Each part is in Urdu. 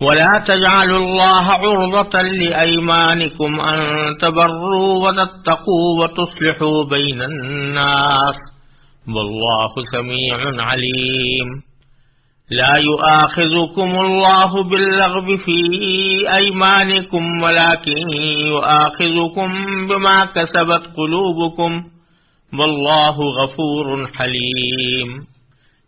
ولا تجعلوا الله عرضة لأيمانكم أن تبروا وتتقوا وتصلحوا بين الناس والله سميع عليم. لا يؤاخذكم الله باللغب في أيمانكم، ولكن يؤاخذكم بما كسبت قلوبكم. والله غفور حليم.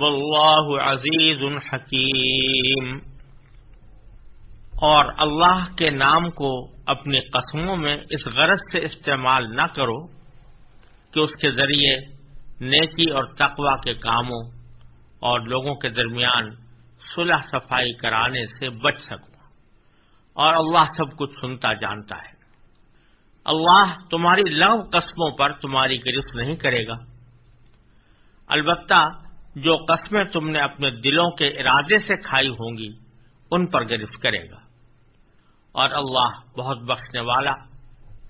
واللہ عزیز حکیم۔ اور اللہ کے نام کو اپنی قسموں میں اس غرض سے استعمال نہ کرو کہ اس کے ذریعے نیکی اور تقوا کے کاموں اور لوگوں کے درمیان صلح صفائی کرانے سے بچ سکو اور اللہ سب کچھ سنتا جانتا ہے۔ اللہ تمہاری لو قسموں پر تمہاری گرفت نہیں کرے گا۔ البتہ جو قسمیں تم نے اپنے دلوں کے ارادے سے کھائی ہوں گی، ان پر گرفت کرے گا۔ اور اللہ بہت بخشنے والا،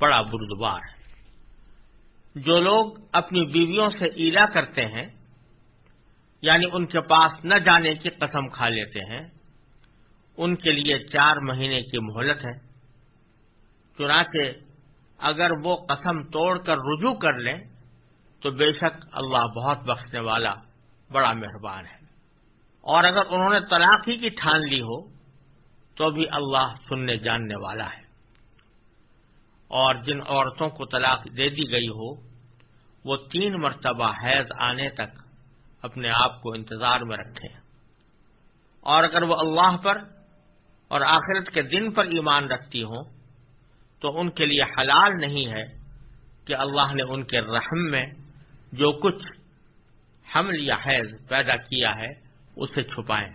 بڑا بردبار ہے۔ جو لوگ اپنی بیویوں سے ایلا کرتے ہیں یعنی ان کے پاس نہ جانے کی قسم کھا لیتے ہیں، ان کے لیے چار مہینے کی مہلت ہے۔ چنانچہ اگر وہ قسم توڑ کر رجوع کر لیں، تو بے شک اللہ بہت بخشنے والا بڑا مہربان ہے۔ اور اگر انہوں نے طلاق ہی کی ٹھان لی ہو، تو بھی اللہ سننے جاننے والا ہے۔ اور جن عورتوں کو طلاق دے دی گئی ہو، وہ تین مرتبہ حیض آنے تک اپنے آپ کو انتظار میں رکھیں۔ اور اگر وہ اللہ پر اور آخرت کے دن پر ایمان رکھتی ہوں، تو ان کے لیے حلال نہیں ہے کہ اللہ نے ان کے رحم میں جو کچھ حمل یا حیض پیدا کیا ہے، اسے چھپائیں۔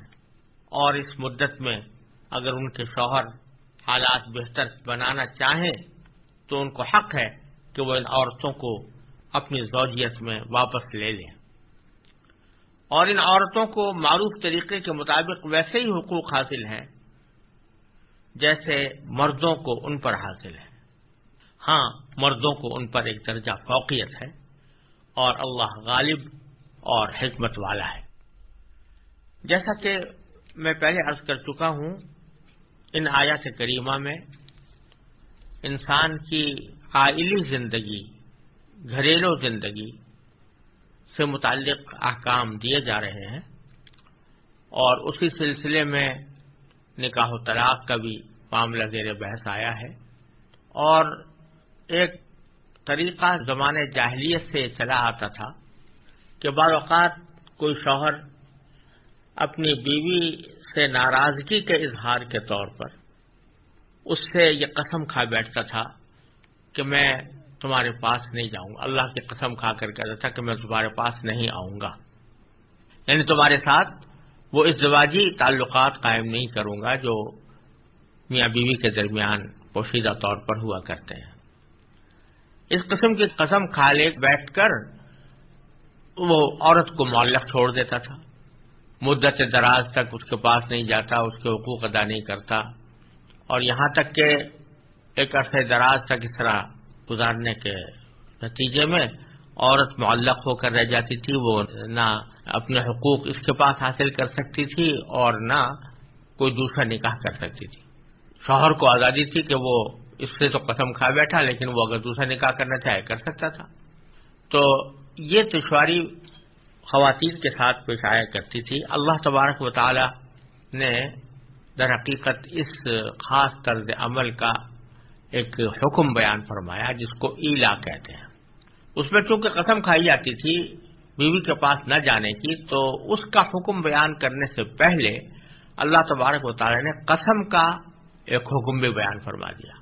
اور اس مدت میں اگر ان کے شوہر حالات بہتر بنانا چاہیں، تو ان کو حق ہے کہ وہ ان عورتوں کو اپنی زوجیت میں واپس لے لیں۔ اور ان عورتوں کو معروف طریقے کے مطابق ویسے ہی حقوق حاصل ہیں، جیسے مردوں کو ان پر حاصل ہے۔ ہاں مردوں کو ان پر ایک درجہ فوقیت ہے۔ اور اللہ غالب اور حکمت والا ہے۔ جیسا کہ میں پہلے عرض کر چکا ہوں، ان آیات کریمہ میں انسان کی قائلی زندگی، گھریلو زندگی سے متعلق احکام دیے جا رہے ہیں اور اسی سلسلے میں نکاح و طلاق کا بھی معاملہ زیر بحث آیا ہے۔ اور ایک طریقہ زمانے جاہلیت سے چلا آتا تھا۔ کہ بعض اوقات کوئی شوہر اپنی بیوی سے ناراضگی کے اظہار کے طور پر اس سے یہ قسم کھا بیٹھتا تھا کہ میں تمہارے پاس نہیں جاؤں گا اللہ کی قسم کھا کر کہتا تھا کہ میں تمہارے پاس نہیں آؤں گا۔ یعنی تمہارے ساتھ وہ ازدواجی تعلقات قائم نہیں کروں گا جو میاں بیوی کے درمیان پوشیدہ طور پر ہوا کرتے ہیں۔ اس قسم کی قسم کھا لے بیٹھ کر وہ عورت کو معلق چھوڑ دیتا تھا۔ مدت دراز تک اس کے پاس نہیں جاتا، اس کے حقوق ادا نہیں کرتا۔ اور یہاں تک کہ ایک عرصے دراز تک اس طرح گزارنے کے نتیجے میں عورت معلق ہو کر رہ جاتی تھی۔ وہ نہ اپنے حقوق اس کے پاس حاصل کر سکتی تھی اور نہ کوئی دوسرا نکاح کر سکتی تھی۔ شوہر کو آزادی تھی کہ وہ اس سے تو قسم کھا بیٹھا، لیکن وہ اگر دوسرا نکاح کرنا چاہے کر سکتا تھا۔ تو یہ دشواری خواتین کے ساتھ پیش آیا کرتی تھی۔ اللہ تبارک و تعالی نے در حقیقت اس خاص طرز عمل کا ایک حکم بیان فرمایا، جس کو ایلا کہتے ہیں۔ اس میں چونکہ قسم کھائی جاتی تھی بیوی کے پاس نہ جانے کی، تو اس کا حکم بیان کرنے سے پہلے اللہ تبارک و تعالی نے قسم کا ایک حکم بھی بیان فرما دیا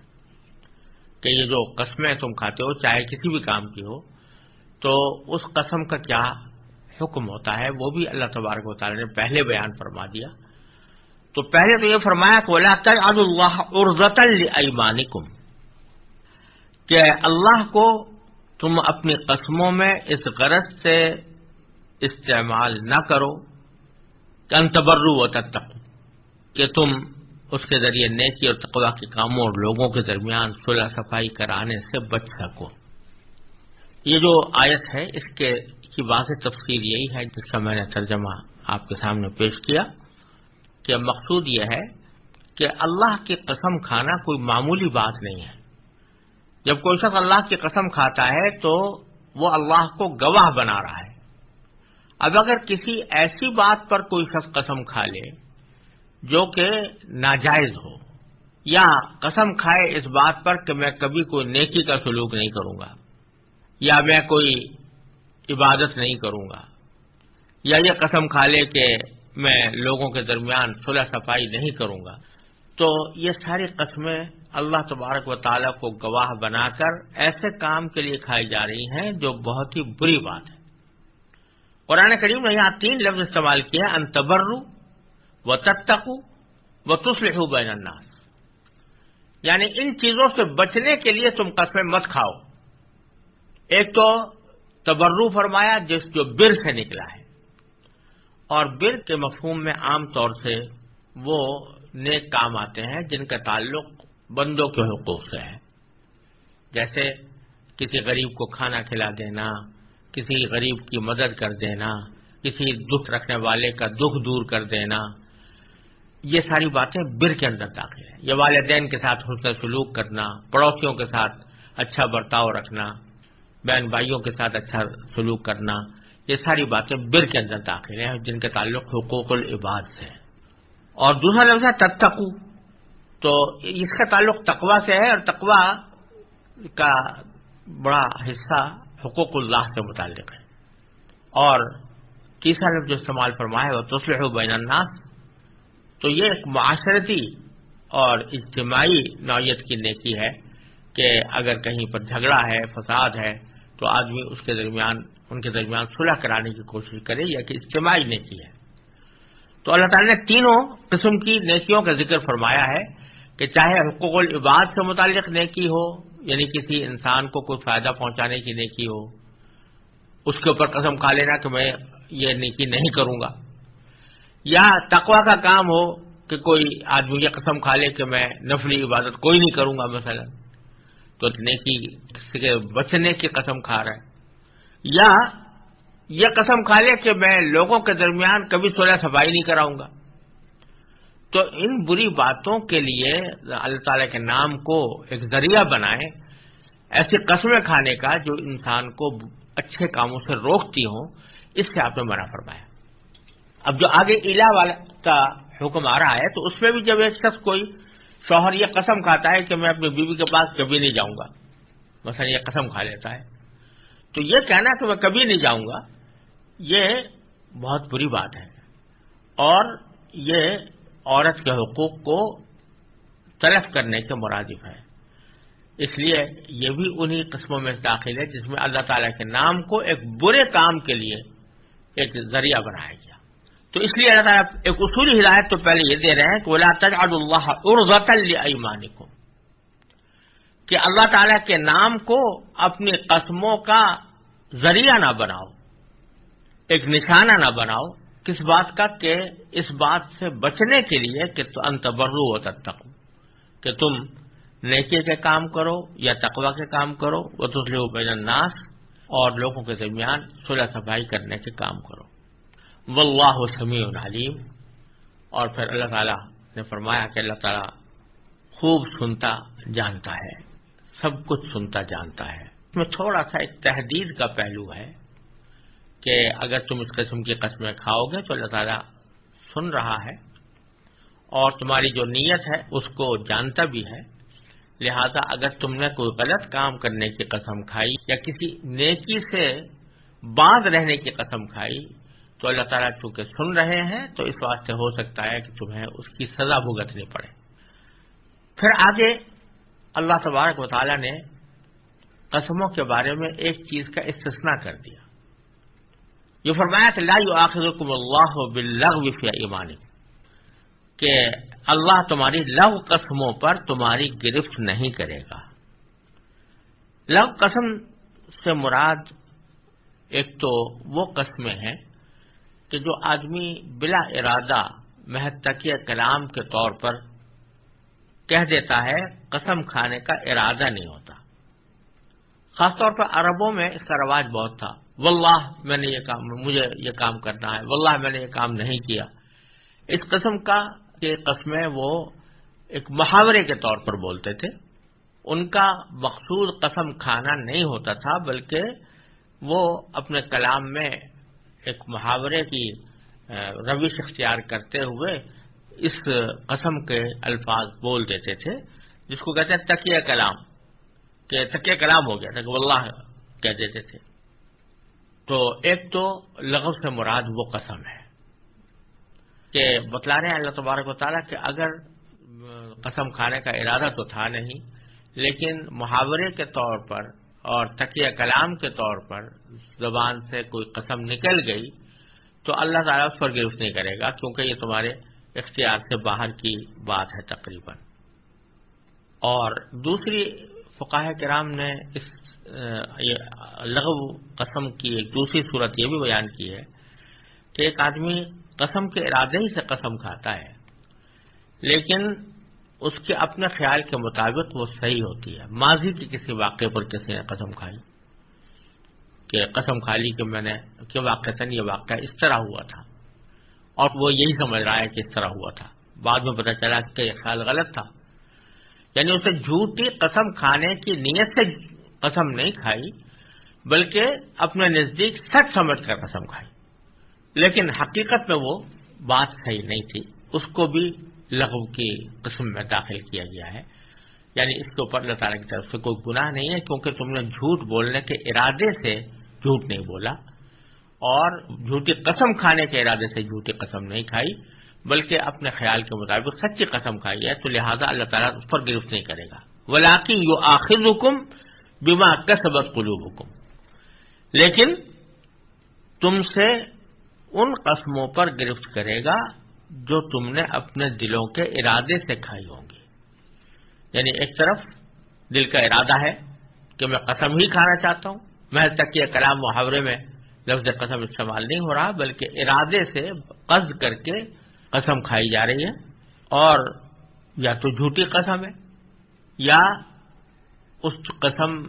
کہ یہ جو قسمیں تم کھاتے ہو، چاہے کسی بھی کام کی ہو تو اس قسم کا کیا حکم ہوتا ہے وہ بھی اللہ تبارک و تعالی نے پہلے بیان فرما دیا۔ تو پہلے تو یہ فرمایا کہ اللہ عرضت ایمانکم کہ اللہ کو تم اپنی قسموں میں اس غرض سے استعمال نہ کرو۔ کہ انتبرو و تک کہ تم اس کے ذریعے نیکی اور تقوا کے کاموں اور لوگوں کے درمیان صلح صفائی کرانے سے بچ سکو۔ یہ جو آیت ہے، اس کے کی واضح تفصیل یہی ہے، جس کا میں نے ترجمہ آپ کے سامنے پیش کیا کہ مقصود یہ ہے کہ اللہ کی قسم کھانا کوئی معمولی بات نہیں ہے۔ جب کوئی شخص اللہ کی قسم کھاتا ہے تو وہ اللہ کو گواہ بنا رہا ہے۔ اب اگر کسی ایسی بات پر کوئی شخص قسم کھا لے جو کہ ناجائز ہو، یا قسم کھائے اس بات پر کہ میں کبھی کوئی نیکی کا سلوک نہیں کروں گا یا میں کوئی عبادت نہیں کروں گا، یا یہ قسم کھا لے کہ میں لوگوں کے درمیان صلح صفائی نہیں کروں گا، تو یہ ساری قسمیں اللہ تبارک و تعالیٰ کو گواہ بنا کر ایسے کام کے لیے کھائی جا رہی ہیں جو بہت ہی بری بات ہے۔ قرآن کریم نے یہاں تین لفظ استعمال کیا انتبرو و تتقو و تسلح بین الناس۔ یعنی ان چیزوں سے بچنے کے لیے تم قسمیں مت کھاؤ۔ ایک تو تبرو فرمایا جس جو بر سے نکلا ہے اور بر کے مفہوم میں عام طور سے وہ نیک کام آتے ہیں جن کا تعلق بندوں کے حقوق سے ہے۔ جیسے کسی غریب کو کھانا کھلا دینا، کسی غریب کی مدد کر دینا، کسی دکھ رکھنے والے کا دکھ دور کر دینا۔ یہ ساری باتیں بر کے اندر داخل ہیں۔ یہ والدین کے ساتھ حسن سلوک کرنا، پڑوسیوں کے ساتھ اچھا برتاؤ رکھنا بہن بھائیوں کے ساتھ اچھا سلوک کرنا، یہ ساری باتیں بر کے اندر داخل ہیں، جن کے تعلق حقوق العباد سے اور دوسرا لفظ ہے تتقو۔ تو اس کا تعلق تقوا سے ہے اور تقوا کا بڑا حصہ حقوق اللہ سے متعلق ہے۔ اور تیسرا لفظ جو استعمال فرمایا وہ تسلح بین الناس۔ تو یہ ایک معاشرتی اور اجتماعی نوعیت کی نیکی ہے۔ کہ اگر کہیں پر جھگڑا ہے، فساد ہے، تو آدمی اس کے درمیان، ان کے درمیان صلح کرانے کی کوشش کرے یا کہ اجتماعی نیکی ہے۔ تو اللہ تعالی نے تینوں قسم کی نیکیوں کا ذکر فرمایا ہے کہ چاہے حقوق العباد سے متعلق نیکی ہو یعنی کسی انسان کو کوئی فائدہ پہنچانے کی نیکی ہو، اس کے اوپر قسم کھا لینا کہ میں یہ نیکی نہیں کروں گا، یا تقوا کا کام ہو کہ کوئی آدمی یہ قسم کھا لے کہ میں نفلی عبادت کوئی نہیں کروں گا، مثلا۔ تو نیکی بچنے کی قسم کھا رہا ہے۔ یا یہ قسم کھا لے کہ میں لوگوں کے درمیان کبھی سولہ صفائی نہیں کراؤں گا۔ تو ان بری باتوں کے لیے اللہ تعالی کے نام کو ایک ذریعہ بنائے، ایسی قسمیں کھانے کا جو انسان کو اچھے کاموں سے روکتی ہوں، اس سے آپ نے منع فرمایا۔ اب جو آگے علا والا کا حکم آ رہا ہے، تو اس میں بھی جب ایک شخص کوئی شوہر یہ قسم کھاتا ہے کہ میں اپنی بیوی کے پاس کبھی نہیں جاؤں گا۔ مثلا یہ قسم کھا لیتا ہے۔ تو یہ کہنا کہ میں کبھی نہیں جاؤں گا، یہ بہت بری بات ہے۔ اور یہ عورت کے حقوق کو تلف کرنے کے مرادف ہے۔ اس لیے یہ بھی انہی قسموں میں داخل ہے جس میں اللہ تعالی کے نام کو ایک برے کام کے لیے ایک ذریعہ بنایا گیا۔ تو اس لیے اللہ تعالیٰ ایک اصولی ہدایت تو پہلے یہ دے رہے ہیں کہ بولا تجاد اللہ عرض ایمان کو کہ اللہ تعالی کے نام کو اپنی قسموں کا ذریعہ نہ بناؤ، ایک نشانہ نہ بناؤ کس بات کا کہ اس بات سے بچنے کے لیے کہ تو انتبرو ہو تک کہ تم نیکی کے کام کرو یا تقوا کے کام کرو وہ تو بین الناس اور لوگوں کے درمیان صلح صفائی کرنے کے کام کرو۔ واللہ سمیع علیم۔ اور پھر اللہ تعالیٰ نے فرمایا کہ اللہ تعالیٰ خوب سنتا جانتا ہے، سب کچھ سنتا جانتا ہے۔ اس میں تھوڑا سا ایک تحدید کا پہلو ہے کہ اگر تم اس قسم کی قسمیں کھاؤ گے تو اللہ تعالیٰ سن رہا ہے اور تمہاری جو نیت ہے اس کو جانتا بھی ہے۔ لہذا اگر تم نے کوئی غلط کام کرنے کی قسم کھائی یا کسی نیکی سے باندھ رہنے کی قسم کھائی تو اللہ تعالیٰ چونکہ سن رہے ہیں تو اس واسطے ہو سکتا ہے کہ تمہیں اس کی سزا بھگتنی پڑے۔ پھر آگے اللہ تبارک و تعالیٰ نے قسموں کے بارے میں ایک چیز کا استثنا کر دیا۔ یہ فرمایا کہ لا آخر اللہ بلغ فی ایمان کہ اللہ تمہاری لو قسموں پر تمہاری گرفت نہیں کرے گا۔ لو قسم سے مراد ایک تو وہ قسمیں ہیں کہ جو آدمی بلا ارادہ محتقی کلام کے طور پر کہہ دیتا ہے، قسم کھانے کا ارادہ نہیں ہوتا۔ خاص طور پر عربوں میں اس کا رواج بہت تھا۔ واللہ، میں نے یہ کام، مجھے یہ کام کرنا ہے۔ واللہ، میں نے یہ کام نہیں کیا۔ اس قسم کا یہ قسمیں وہ ایک محاورے کے طور پر بولتے تھے۔ ان کا مقصود قسم کھانا نہیں ہوتا تھا، بلکہ وہ اپنے کلام میں ایک محاورے کی روش اختیار کرتے ہوئے اس قسم کے الفاظ بول دیتے تھے، جس کو کہتے ہیں تکیہ کلام، کہ تکیہ کلام ہو گیا تھا، کہ واللہ کہہ دیتے تھے۔ تو ایک تو لغف سے مراد وہ قسم ہے، کہ بتلا رہے ہیں اللہ تبارک و تعالیٰ کہ اگر قسم کھانے کا ارادہ تو تھا نہیں، لیکن محاورے کے طور پر اور تکیہ کلام کے طور پر زبان سے کوئی قسم نکل گئی تو اللہ تعالیٰ اس پر گرفت نہیں کرے گا، کیونکہ یہ تمہارے اختیار سے باہر کی بات ہے تقریباً۔ اور دوسری فقاہ کرام نے اس لغو قسم کی ایک دوسری صورت یہ بھی بیان کی ہے کہ ایک آدمی قسم کے ارادے ہی سے قسم کھاتا ہے، لیکن اس کے اپنے خیال کے مطابق وہ صحیح ہوتی ہے۔ ماضی کے کسی واقعے پر کسی نے قسم کھائی کہ قسم کھا لی کہ میں نے کہ واقع یہ واقعہ اس طرح ہوا تھا۔ اور وہ یہی سمجھ رہا ہے کہ اس طرح ہوا تھا۔ بعد میں پتہ چلا کہ یہ خیال غلط تھا۔ یعنی اسے جھوٹی قسم کھانے کی نیت سے قسم نہیں کھائی، بلکہ اپنے نزدیک سچ سمجھ کر قسم کھائی۔ لیکن حقیقت میں وہ بات صحیح نہیں تھی۔ اس کو بھی لغو کی قسم میں داخل کیا گیا ہے۔ یعنی اس کے اوپر اللہ تعالیٰ کی طرف سے کوئی گناہ نہیں ہے، کیونکہ تم نے جھوٹ بولنے کے ارادے سے جھوٹ نہیں بولا۔ اور جھوٹی قسم کھانے کے ارادے سے جھوٹی قسم نہیں کھائی، بلکہ اپنے خیال کے مطابق سچی قسم کھائی ہے، تو لہذا اللہ تعالیٰ اس پر گرفت نہیں کرے گا۔ ولاقی یو آخر حکم بیما کا سبق قلوب حکم لیکن تم سے ان قسموں پر گرفت کرے گا جو تم نے اپنے دلوں کے ارادے سے کھائی ہوں گی۔ یعنی ایک طرف دل کا ارادہ ہے کہ میں قسم ہی کھانا چاہتا ہوں۔ میں تک یہ کلام محاورے میں لفظ قسم استعمال نہیں ہو رہا، بلکہ ارادے سے قصد کر کے قسم کھائی جا رہی ہے۔ اور یا تو جھوٹی قسم ہے، یا اس قسم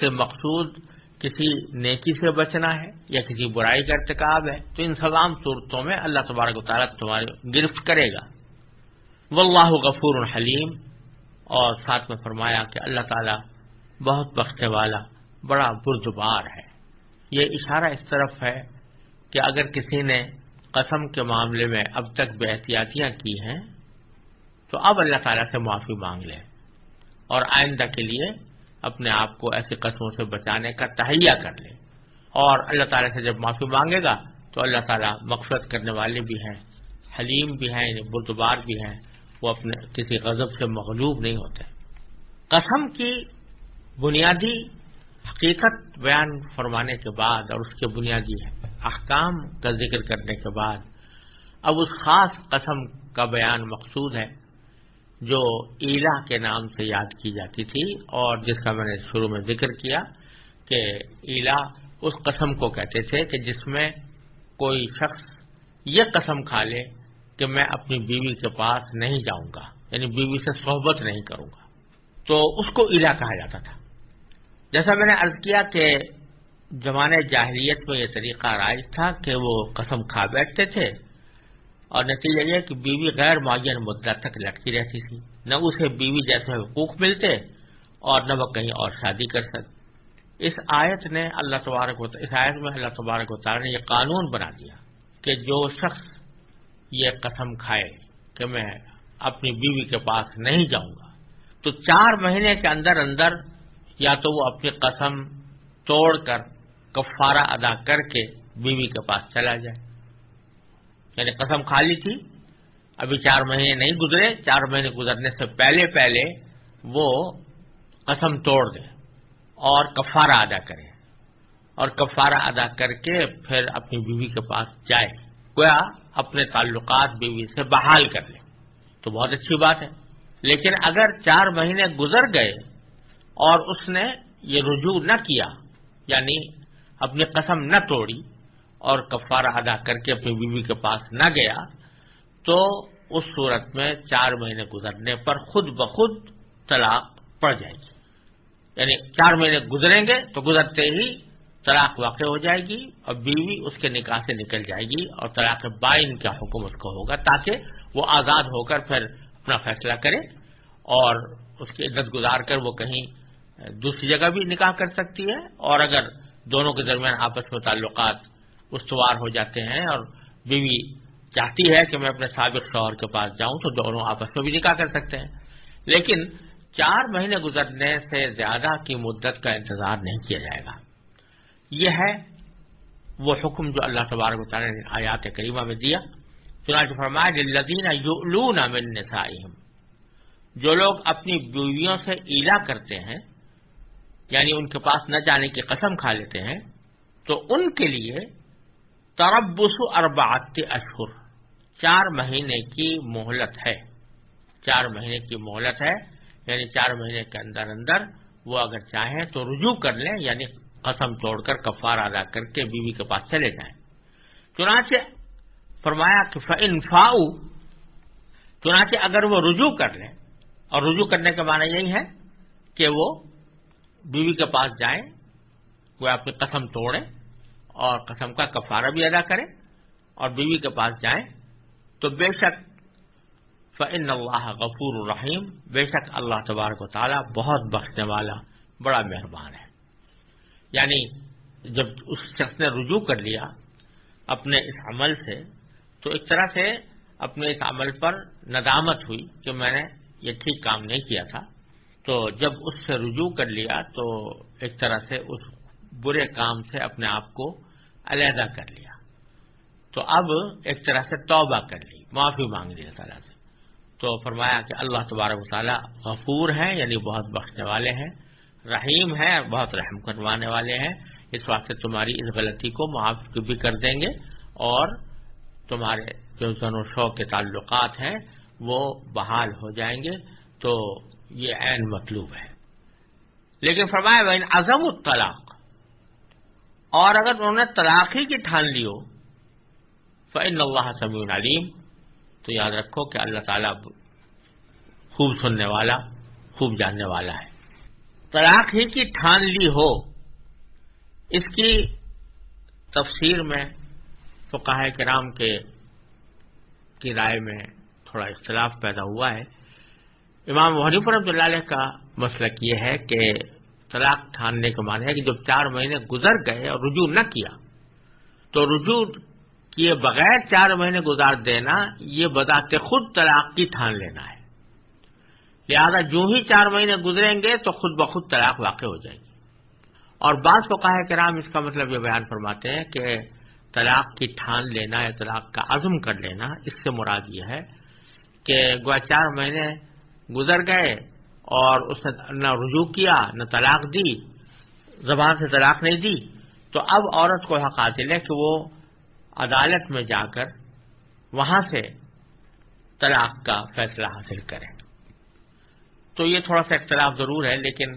سے مقصود کسی نیکی سے بچنا ہے یا کسی برائی کا ارتکاب ہے، تو ان تمام صورتوں میں اللہ تبارک و تعالیٰ تمہاری گرفت کرے گا۔ واللہ غفور الحلیم اور ساتھ میں فرمایا کہ اللہ تعالیٰ بہت بخشے والا، بڑا بردبار ہے۔ یہ اشارہ اس طرف ہے کہ اگر کسی نے قسم کے معاملے میں اب تک بے احتیاطیاں کی ہیں، تو اب اللہ تعالیٰ سے معافی مانگ لیں اور آئندہ کے لیے اپنے آپ کو ایسی قسموں سے بچانے کا تہیا کر لے۔ اور اللہ تعالیٰ سے جب معافی مانگے گا تو اللہ تعالیٰ مقصد کرنے والے بھی ہیں، حلیم بھی ہیں یعنی بردبار بھی ہیں۔ وہ اپنے کسی غضب سے مغلوب نہیں ہوتے۔ قسم کی بنیادی حقیقت بیان فرمانے کے بعد اور اس کے بنیادی احکام کا ذکر کرنے کے بعد اب اس خاص قسم کا بیان مقصود ہے۔ جو ایلا کے نام سے یاد کی جاتی تھی اور جس کا میں نے شروع میں ذکر کیا کہ ایلا اس قسم کو کہتے تھے کہ جس میں کوئی شخص یہ قسم کھا لے کہ میں اپنی بیوی کے پاس نہیں جاؤں گا یعنی بیوی سے صحبت نہیں کروں گا۔ تو اس کو ایلا کہا جاتا تھا۔ جیسا میں نے عرض کیا کہ زمانے جاہلیت میں یہ طریقہ رائج تھا کہ وہ قسم کھا بیٹھتے تھے اور نتیجہ یہ کہ بیوی غیر معین مدت تک لٹکی رہتی تھی۔ نہ اسے بیوی جیسے حقوق ملتے اور نہ وہ کہیں اور شادی کر سکتے اس آیت نے اللہ تبارک و اس آیت میں اللہ تبارک و تعالیٰ نے یہ قانون بنا دیا کہ جو شخص یہ قسم کھائے کہ میں اپنی بیوی کے پاس نہیں جاؤں گا، تو چار مہینے کے اندر اندر یا تو وہ اپنی قسم توڑ کر کفارہ ادا کر کے بیوی کے پاس چلا جائے۔ یعنی قسم کھا لی تھی۔ ابھی چار مہینے نہیں گزرے، چار مہینے گزرنے سے پہلے پہلے وہ قسم توڑ دے اور کفارہ ادا کرے۔ اور کفارہ ادا کر کے پھر اپنی بیوی کے پاس جائے۔ گویا اپنے تعلقات بیوی سے بحال کر لے۔ تو بہت اچھی بات ہے۔ لیکن اگر چار مہینے گزر گئے اور اس نے یہ رجوع نہ کیا یعنی اپنی قسم نہ توڑی اور کفارہ ادا کر کے اپنی بیوی کے پاس نہ گیا، تو اس صورت میں چار مہینے گزرنے پر خود بخود طلاق پڑ جائے گی۔ یعنی چار مہینے گزریں گے تو گزرتے ہی طلاق واقع ہو جائے گی اور بیوی اس کے نکاح سے نکل جائے گی اور طلاق بائن کا حکم اس کو ہوگا تاکہ وہ آزاد ہو کر پھر اپنا فیصلہ کرے اور اس کی عزت گزار کر وہ کہیں دوسری جگہ بھی نکاح کر سکتی ہے اور اگر دونوں کے درمیان آپس میں تعلقات استوار ہو جاتے ہیں اور بیوی چاہتی ہے کہ میں اپنے سابق شوہر کے پاس جاؤں تو دونوں آپس میں بھی نکاح کر سکتے ہیں۔ لیکن چار مہینے گزرنے سے زیادہ کی مدت کا انتظار نہیں کیا جائے گا۔ یہ ہے وہ حکم جو اللہ تبارک و تعالیٰ نے آیات کریمہ میں دیا۔ چنانچہ فرمایا لدین یؤلون من نسائہم۔ جو لوگ اپنی بیویوں سے ایلا کرتے ہیں یعنی ان کے پاس نہ جانے کی قسم کھا لیتے ہیں، تو ان کے لیے تربس اربعت اشہر۔ چار مہینے کی مہلت ہے۔ چار مہینے کی مہلت ہے یعنی چار مہینے کے اندر اندر وہ اگر چاہیں تو رجوع کر لیں یعنی قسم توڑ کر کفار ادا کر کے بیوی کے پاس چلے جائیں۔ چنانچہ فرمایا کہ فاؤ، چنانچہ اگر وہ رجوع کر لیں، اور رجوع کرنے کا معنی یہی ہے کہ وہ بیوی کے پاس جائیں، وہ اپنی قسم توڑیں اور قسم کا کفارہ بھی ادا کریں اور بیوی کے پاس جائیں تو بے شک فن اللہ غفور الرحیم بے شک اللہ تبارک و تعالیٰ بہت بخشنے والا، بڑا مہربان ہے۔ یعنی جب اس شخص نے رجوع کر لیا اپنے اس عمل سے، تو ایک طرح سے اپنے اس عمل پر ندامت ہوئی کہ میں نے یہ ٹھیک کام نہیں کیا تھا۔ تو جب اس سے رجوع کر لیا تو ایک طرح سے اس برے کام سے اپنے آپ کو علیحدہ کر لیا۔ تو اب ایک طرح سے توبہ کر لی، معافی مانگ لی تعالیٰ سے۔ تو فرمایا کہ اللہ تبارک و تعالیٰ غفور ہیں یعنی بہت بخشنے والے ہیں، رحیم ہے بہت رحم کروانے والے ہیں۔ اس واسطے تمہاری اس غلطی کو معاف بھی کر دیں گے اور تمہارے جو زن و شو کے تعلقات ہیں وہ بحال ہو جائیں گے۔ تو یہ عین مطلوب ہے۔ لیکن فرمایا بہن اعظم الطلاق اور اگر انہوں نے طلاق ہی کی ٹھان لی ہو فن اللہ سمیع علیم تو یاد رکھو کہ اللہ تعالیٰ خوب سننے والا، خوب جاننے والا ہے۔ طلاق ہی کی ٹھان لی ہو، اس کی تفسیر میں تو کرام کے کی رائے میں تھوڑا اختلاف پیدا ہوا ہے۔ امام وحنیف رحمۃ اللہ علیہ کا مسلک یہ ہے کہ طلاق ٹھاننے کا معنی ہے کہ جب چار مہینے گزر گئے اور رجوع نہ کیا، تو رجوع کیے بغیر چار مہینے گزار دینا، یہ بذات خود طلاق کی ٹھان لینا ہے۔ لہذا جو ہی چار مہینے گزریں گے تو خود بخود طلاق واقع ہو جائے گی۔ اور بعض کو کہا کرام اس کا مطلب یہ بیان فرماتے ہیں کہ طلاق کی ٹھان لینا یا طلاق کا عزم کر لینا، اس سے مراد یہ ہے کہ گوا چار مہینے گزر گئے اور اس نے نہ رجوع کیا، نہ طلاق دی، زبان سے طلاق نہیں دی۔ تو اب عورت کو حق حاصل ہے کہ وہ عدالت میں جا کر وہاں سے طلاق کا فیصلہ حاصل کریں تو یہ تھوڑا سا اختلاف ضرور ہے، لیکن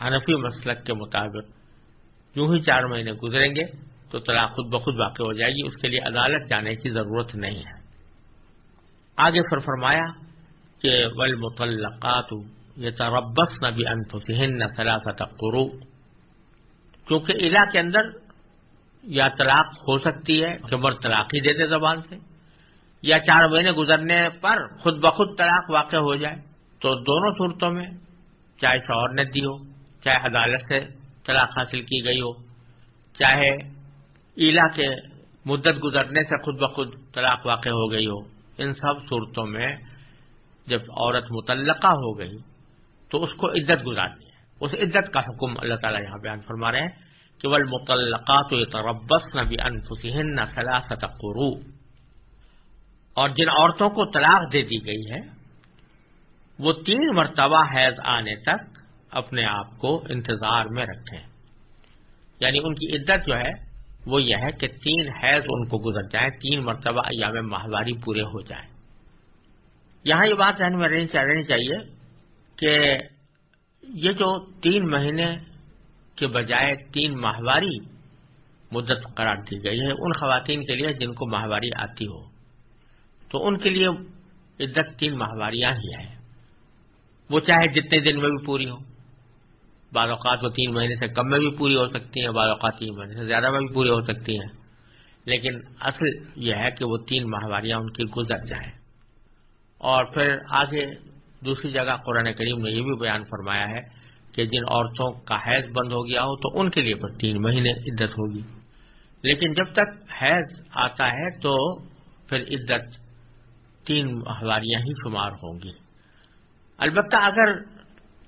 حنفی مسلک کے مطابق یوں ہی چار مہینے گزریں گے تو طلاق خود بخود واقع ہو جائے گی، اس کے لیے عدالت جانے کی ضرورت نہیں ہے۔ آگے فر فرمایا کہ ول متعلقات یہ تربس نہ بھی انتہن نہ قرو کیونکہ الا کے اندر یا طلاق ہو سکتی ہے کہ طلاق ہی دیتے زبان سے، یا چار مہینے گزرنے پر خود بخود طلاق واقع ہو جائے، تو دونوں صورتوں میں چاہے شوہر نے دی ہو، چاہے عدالت سے طلاق حاصل کی گئی ہو، چاہے ایلا کے مدت گزرنے سے خود بخود طلاق واقع ہو گئی ہو، ان سب صورتوں میں جب عورت متعلقہ ہو گئی تو اس کو عزت گزارنی ہے اس عزت کا حکم اللہ تعالیٰ یہاں بیان فرما رہے ہیں کہ ول متعلقات تربس نہ بھی انفسین نہ اور جن عورتوں کو طلاق دے دی گئی ہے، وہ تین مرتبہ حیض آنے تک اپنے آپ کو انتظار میں رکھیں۔ یعنی ان کی عدت جو ہے، وہ یہ ہے کہ تین حیض ان کو گزر جائیں، تین مرتبہ ایام ماہواری پورے ہو جائیں۔ یہاں یہ بات ذہن میں رہنی چاہیے کہ یہ جو تین مہینے کے بجائے تین ماہواری مدت قرار دی گئی ہے، ان خواتین کے لیے جن کو ماہواری آتی ہو، تو ان کے لیے عدت تین ماہواریاں ہی ہیں۔ وہ چاہے جتنے دن میں بھی پوری ہو بعض اوقات وہ تین مہینے سے کم میں بھی پوری ہو سکتی ہیں، بعض اوقات تین مہینے سے زیادہ میں بھی پوری ہو سکتی ہیں۔ لیکن اصل یہ ہے کہ وہ تین ماہواریاں ان کی گزر جائیں۔ اور پھر آگے دوسری جگہ قرآن کریم نے یہ بھی بیان فرمایا ہے کہ جن عورتوں کا حیض بند ہو گیا ہو تو ان کے لیے پھر تین مہینے عدت ہوگی۔ لیکن جب تک حیض آتا ہے تو پھر عدت تین ماہواریاں ہی شمار ہوں گی۔ البتہ اگر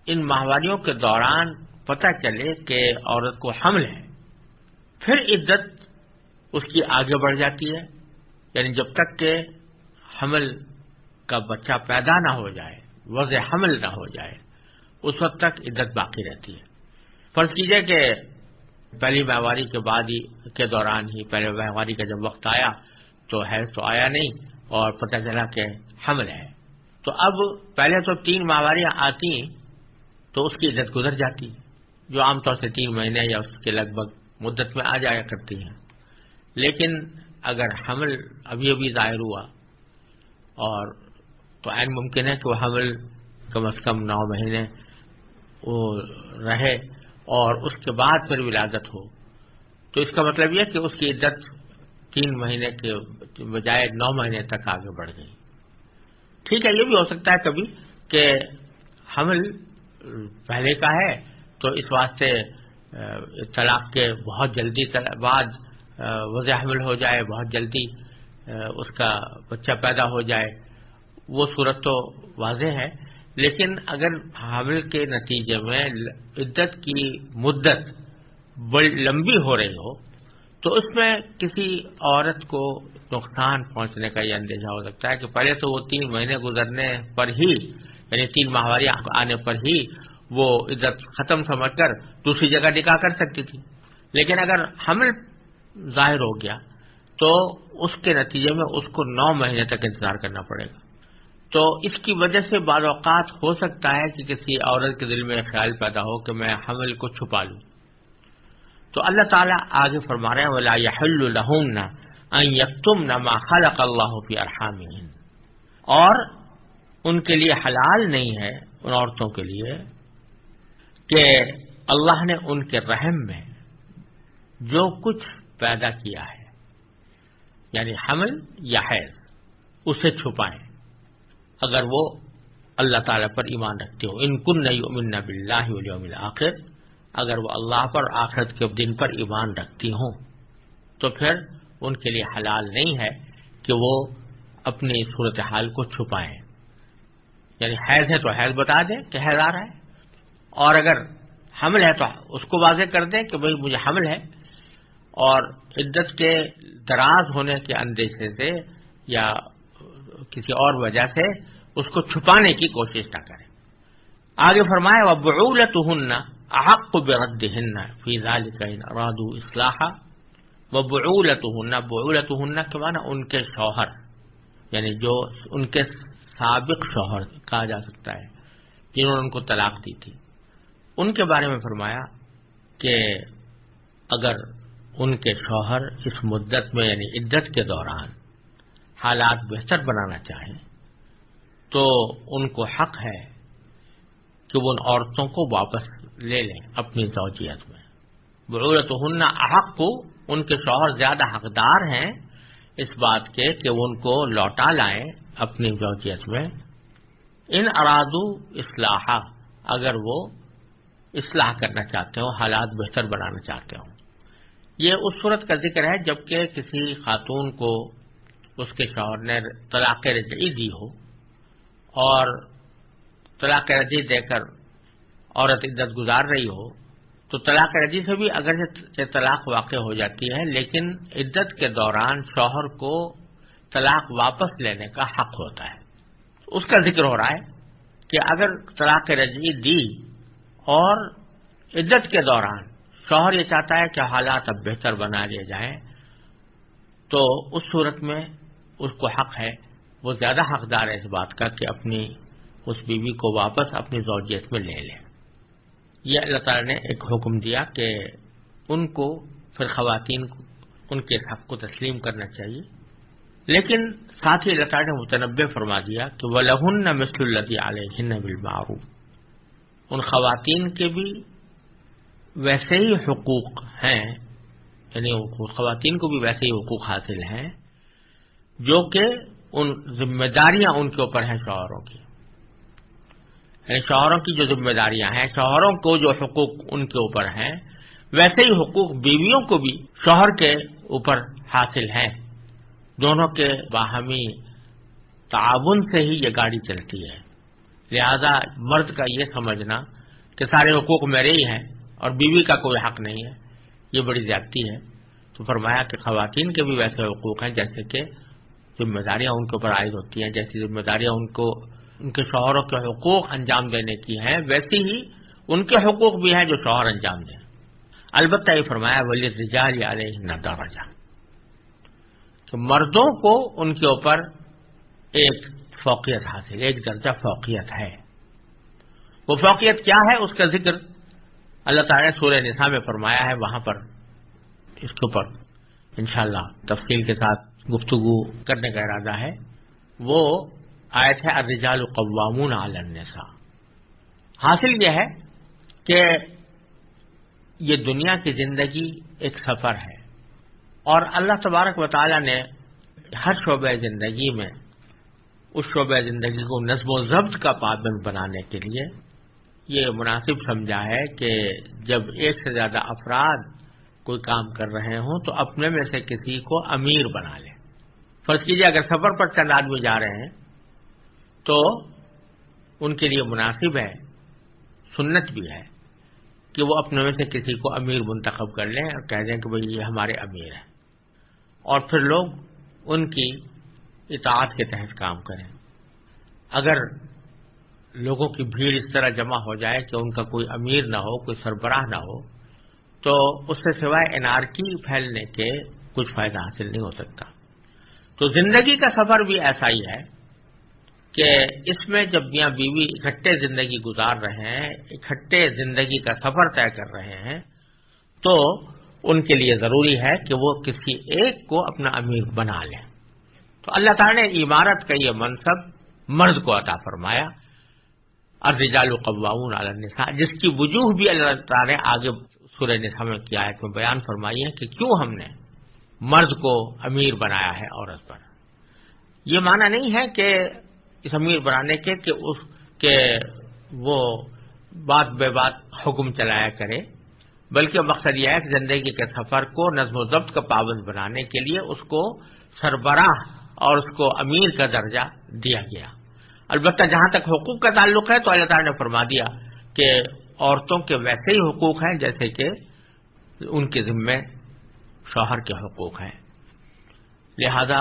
ان ماہواریوں کے دوران پتہ چلے کہ عورت کو حمل ہے، پھر عدت اس کی آگے بڑھ جاتی ہے۔ یعنی جب تک کہ حمل کا بچہ پیدا نہ ہو جائے وضع حمل نہ ہو جائے، اس وقت تک عدت باقی رہتی ہے۔ فرض کیجیے کہ پہلی ماہواری کے بعد ہی کے دوران ہی پہلے ماہواری کا جب وقت آیا، تو حیض تو آیا نہیں اور پتہ چلا کہ حمل ہے۔ تو اب پہلے تو تین ماہواریاں آتی تو اس کی عزت گزر جاتی جو عام طور سے تین مہینے یا اس کے لگ بھگ مدت میں آ جایا کرتی ہیں۔ لیکن اگر حمل ابھی ابھی ظاہر ہوا اور تو عین ممکن ہے کہ وہ حمل کم از کم نو مہینے وہ رہے اور اس کے بعد پھر ولادت ہو۔ تو اس کا مطلب یہ کہ اس کی عزت تین مہینے کے بجائے نو مہینے تک آگے بڑھ گئی۔ ٹھیک ہے، یہ بھی ہو سکتا ہے کبھی کہ حمل پہلے کا ہے تو اس واسطے طلاق کے بہت جلدی بعد وضع حمل ہو جائے، بہت جلدی اس کا بچہ پیدا ہو جائے۔ وہ صورت تو واضح ہے، لیکن اگر حمل کے نتیجے میں عدت کی مدت بڑی لمبی ہو رہی ہو، تو اس میں کسی عورت کو نقصان پہنچنے کا یہ اندیشہ ہو سکتا ہے کہ پہلے تو وہ تین مہینے گزرنے پر ہی یعنی تین ماہواری آنے پر ہی وہ عزت ختم سمجھ کر دوسری جگہ نکاح کر سکتی تھی۔ لیکن اگر حمل ظاہر ہو گیا، تو اس کے نتیجے میں اس کو نو مہینے تک انتظار کرنا پڑے گا۔ تو اس کی وجہ سے بعض اوقات ہو سکتا ہے کہ کسی عورت کے دل میں خیال پیدا ہو کہ میں حمل کو چھپا لوں۔ تو اللہ تعالیٰ آگے فرما رہے ہیں، ولا الحم نہ یکتم نہ خلق اللہ فی ارحام اور ان کے لیے حلال نہیں ہے، ان عورتوں کے لیے، کہ اللہ نے ان کے رحم میں جو کچھ پیدا کیا ہے یعنی حمل یا حیض، اسے چھپائیں۔ اگر وہ اللہ تعالی پر ایمان رکھتے ہو۔ ان کن نہیں امن بلّہ آخر اگر وہ اللہ پر آخرت کے دن پر ایمان رکھتی ہوں، تو پھر ان کے لیے حلال نہیں ہے کہ وہ اپنی صورتحال کو چھپائیں۔ یعنی حیض ہے تو حیض بتا دیں کہ حیض آ رہا ہے۔ اور اگر حمل ہے تو اس کو واضح کر دیں کہ بھائی مجھے حمل ہے۔ اور عدت کے دراز ہونے کے اندیشے سے یا کسی اور وجہ سے اس کو چھپانے کی کوشش نہ کریں۔ آگے فرمائے وہ بغولت ہن احق برد ہن فیضا رادو اصلاح وہ بغولت ہن بغولت ہن کے معنی ان کے شوہر یعنی جو ان کے سابق شوہر کہا جا سکتا ہے، جنہوں نے ان کو طلاق دی تھی۔ ان کے بارے میں فرمایا کہ اگر ان کے شوہر اس مدت میں یعنی عدت کے دوران، حالات بہتر بنانا چاہیں تو ان کو حق ہے کہ وہ ان عورتوں کو واپس لے لیں اپنی زوجیت میں۔ بغورت ہن حق کو ان کے شوہر زیادہ حقدار ہیں اس بات کے کہ وہ ان کو لوٹا لائیں اپنی زوجیت میں۔ ان ارادو اصلاح، اگر وہ اصلاح کرنا چاہتے ہوں، حالات بہتر بنانا چاہتے ہوں۔ یہ اس صورت کا ذکر ہے جبکہ کسی خاتون کو اس کے شوہر نے طلاق رجعی دی ہو۔ اور طلاق رجعی دے کر عورت عدت گزار رہی ہو، تو طلاق رجی سے بھی اگر طلاق واقع ہو جاتی ہے، لیکن عدت کے دوران شوہر کو طلاق واپس لینے کا حق ہوتا ہے۔ اس کا ذکر ہو رہا ہے کہ اگر طلاق رجی دی اور عدت کے دوران شوہر یہ چاہتا ہے کہ حالات اب بہتر بنا لیے جائیں، تو اس صورت میں اس کو حق ہے۔ وہ زیادہ حقدار ہے اس بات کا کہ اپنی اس بیوی کو واپس اپنی زوجیت میں لے لیں۔ یہ اللہ تعالی نے ایک حکم دیا کہ ان کو پھر خواتین کو ان کے حق کو تسلیم کرنا چاہیے۔ لیکن ساتھ ہی اللہ تعالی نے متنوع فرما دیا کہ وہ لہن نہ مسل اللہ علیہ بالمعروف۔ ان خواتین کے بھی ویسے ہی حقوق ہیں یعنی خواتین کو بھی ویسے ہی حقوق حاصل ہیں، جو کہ ان ذمہ داریاں ان کے اوپر ہیں شوہروں کی۔ یعنی شوہروں کی جو ذمہ داریاں ہیں، شوہروں کو جو حقوق ان کے اوپر ہیں، ویسے ہی حقوق بیویوں کو بھی شوہر کے اوپر حاصل ہیں۔ دونوں کے باہمی تعاون سے ہی یہ گاڑی چلتی ہے۔ لہذا مرد کا یہ سمجھنا کہ سارے حقوق میرے ہی ہیں اور بیوی کا کوئی حق نہیں ہے، یہ بڑی زیادتی ہے۔ تو فرمایا کہ خواتین کے بھی ویسے حقوق ہیں، جیسے کہ ذمہ داریاں ان کے اوپر عائد ہوتی ہیں، جیسی ذمہ داریاں ان کو، ان کے شوہروں کے حقوق انجام دینے کی ہیں، ویسی ہی ان کے حقوق بھی ہیں جو شوہر انجام دیں۔ البتہ یہ فرمایا ولی رجال علیہ نہ درجہ کہ مردوں کو ان کے اوپر ایک فوقیت حاصل، ایک درجہ فوقیت ہے۔ وہ فوقیت کیا ہے؟ اس کا ذکر اللہ تعالیٰ نے سورہ نساء میں فرمایا ہے، وہاں پر، اس کے اوپر، انشاءاللہ تفصیل کے ساتھ گفتگو کرنے کا ارادہ ہے۔ وہ آیت ہے، الرجال قوامون علی النساء۔ حاصل یہ ہے کہ یہ دنیا کی زندگی ایک سفر ہے۔ اور اللہ تبارک و تعالی نے ہر شعبہ زندگی میں اس شعبہ زندگی کو نظم و ضبط کا پابند بنانے کے لیے یہ مناسب سمجھا ہے کہ جب ایک سے زیادہ افراد کوئی کام کر رہے ہوں تو اپنے میں سے کسی کو امیر بنا لیں۔ فرض کیجیے اگر سفر پر چند آدمی جا رہے ہیں، تو ان کے لیے مناسب ہے، سنت بھی ہے، کہ وہ اپنے میں سے کسی کو امیر منتخب کر لیں اور کہہ دیں کہ بھائی یہ ہمارے امیر ہیں۔ اور پھر لوگ ان کی اطاعت کے تحت کام کریں۔ اگر لوگوں کی بھیڑ اس طرح جمع ہو جائے کہ ان کا کوئی امیر نہ ہو، کوئی سربراہ نہ ہو، تو اس سے سوائے انارکی پھیلنے کے کچھ فائدہ حاصل نہیں ہو سکتا۔ تو زندگی کا سفر بھی ایسا ہی ہے کہ اس میں جب میاں بیوی اکٹھے زندگی گزار رہے ہیں، اکٹھے زندگی کا سفر طے کر رہے ہیں، تو ان کے لیے ضروری ہے کہ وہ کسی ایک کو اپنا امیر بنا لیں۔ تو اللہ تعالی نے عمارت کا یہ منصب مرد کو عطا فرمایا۔ الرجال قواون علی النساء، جس کی وجوہ بھی اللہ تعالی نے آگے سورہ نساء میں کیا ہے، تو بیان فرمائی ہے کہ کیوں ہم نے مرد کو امیر بنایا ہے عورت پر۔ یہ معنی نہیں ہے کہ اس امیر بنانے کے کہ اس کے وہ بات بے بات حکم چلایا کرے، بلکہ مقصد یہ ہے کہ زندگی کے سفر کو نظم و ضبط کا پابند بنانے کے لیے اس کو سربراہ اور اس کو امیر کا درجہ دیا گیا۔ البتہ جہاں تک حقوق کا تعلق ہے تو اللہ تعالیٰ نے فرما دیا کہ عورتوں کے ویسے ہی حقوق ہیں جیسے کہ ان کے ذمے شوہر کے حقوق ہیں۔ لہذا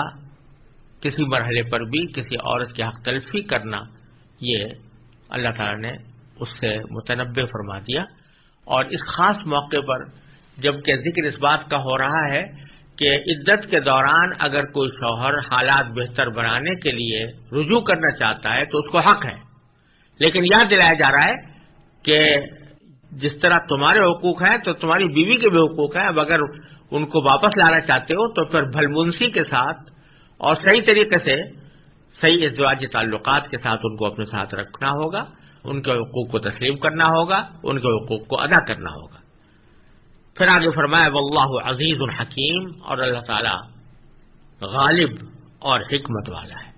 کسی مرحلے پر بھی کسی عورت کی حق تلفی کرنا، یہ اللہ تعالیٰ نے اس سے متنوع فرما دیا۔ اور اس خاص موقع پر جبکہ ذکر اس بات کا ہو رہا ہے کہ عدت کے دوران اگر کوئی شوہر حالات بہتر بنانے کے لیے رجوع کرنا چاہتا ہے تو اس کو حق ہے۔ لیکن یاد دلایا جا رہا ہے کہ جس طرح تمہارے حقوق ہیں تو تمہاری بیوی کے بھی حقوق ہیں۔ اب اگر ان کو واپس لانا چاہتے ہو، تو پھر بھلمنسی کے ساتھ اور صحیح طریقے سے صحیح ازدواجی تعلقات کے ساتھ ان کو اپنے ساتھ رکھنا ہوگا، ان کے حقوق کو تسلیم کرنا ہوگا، ان کے حقوق کو ادا کرنا ہوگا۔ پھر آگے فرمایا، واللہ عزیز الحکیم اور اللہ تعالی غالب اور حکمت والا ہے۔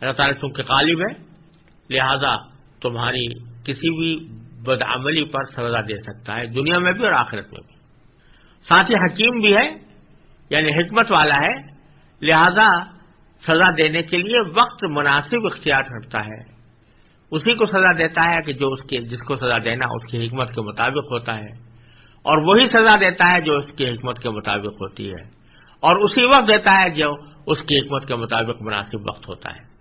اللہ تعالیٰ چونکہ غالب ہے، لہذا تمہاری کسی بھی بدعملی پر سزا دے سکتا ہے، دنیا میں بھی اور آخرت میں بھی۔ ساتھ ہی حکیم بھی ہے یعنی حکمت والا ہے، لہذا سزا دینے کے لیے وقت مناسب اختیار کرتا ہے۔ اسی کو سزا دیتا ہے کہ جو اس کے، جس کو سزا دینا اس کی حکمت کے مطابق ہوتا ہے۔ اور وہی سزا دیتا ہے جو اس کی حکمت کے مطابق ہوتی ہے۔ اور اسی وقت دیتا ہے جو اس کی حکمت کے مطابق مناسب وقت ہوتا ہے۔